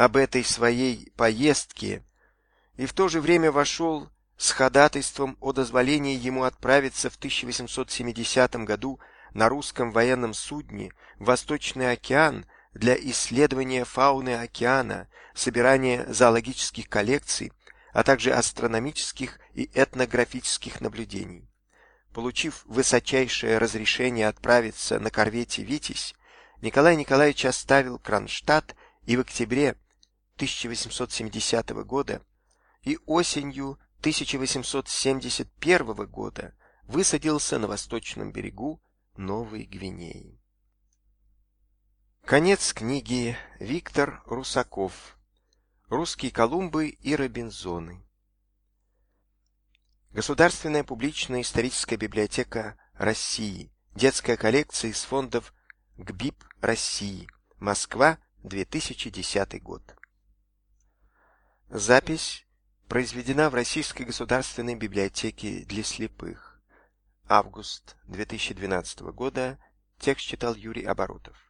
об этой своей поездке и в то же время вошел с ходатайством о дозволении ему отправиться в 1870 году на русском военном судне в Восточный океан для исследования фауны океана, собирания зоологических коллекций, а также астрономических и этнографических наблюдений. Получив высочайшее разрешение отправиться на корвете «Витязь», Николай Николаевич оставил Кронштадт и в октябре 1870 года и осенью 1871 года высадился на восточном берегу Новой Гвинеи. Конец книги Виктор Русаков. Русские Колумбы и Робинзоны. Государственная публичная историческая библиотека России. Детская коллекция из фондов ГБИП России. Москва, 2010 год. Запись произведена в Российской государственной библиотеке для слепых. Август 2012 года. Текст читал Юрий Оборотов.